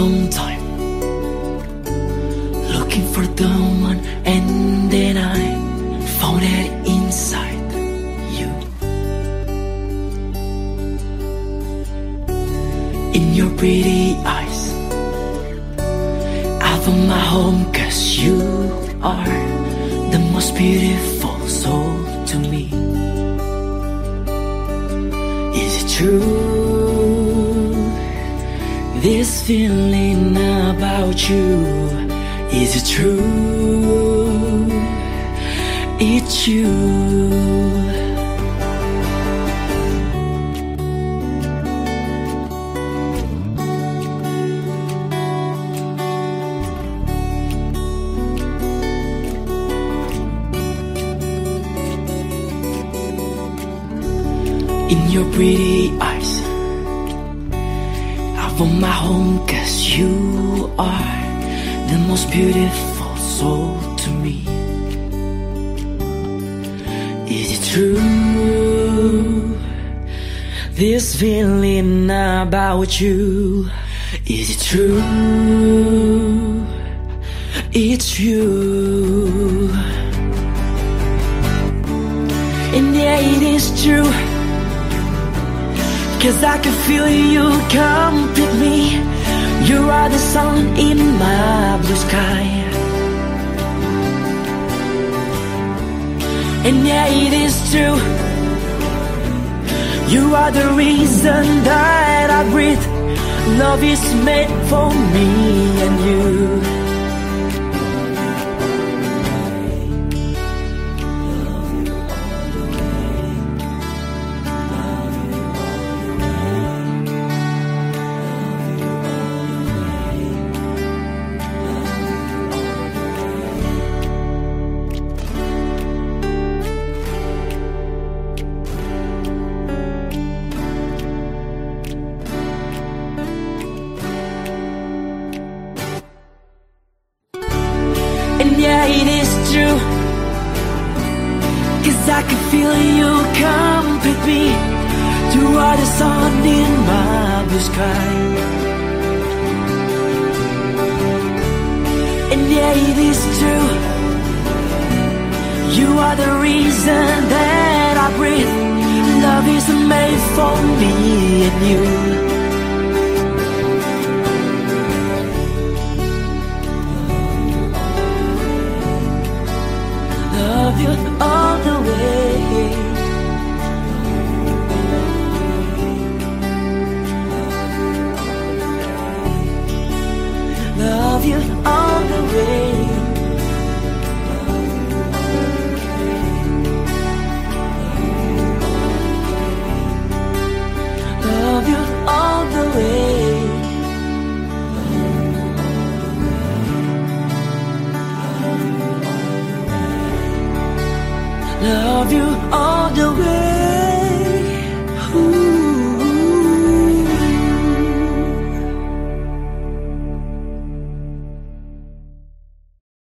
long time looking for the one, and then I found it inside you. In your pretty eyes, I found my home, cause you are the most beautiful soul to me. Is it true? This feeling about you, is it true? It's you. In your pretty eyes, Found my home, cause you are the most beautiful soul to me. Is it true? This feeling about you, is it true? It's you. And yeah, it is true. Cause I can feel you come complete me. You are the sun in my blue sky. And yeah, it is true. You are the reason that I breathe. Love is made for me and Cause I can feel you complete me. You are the sun in my blue sky. And yeah, it is true. You are the reason that I breathe. Love is made for me and you. You all the way. Love you all the way.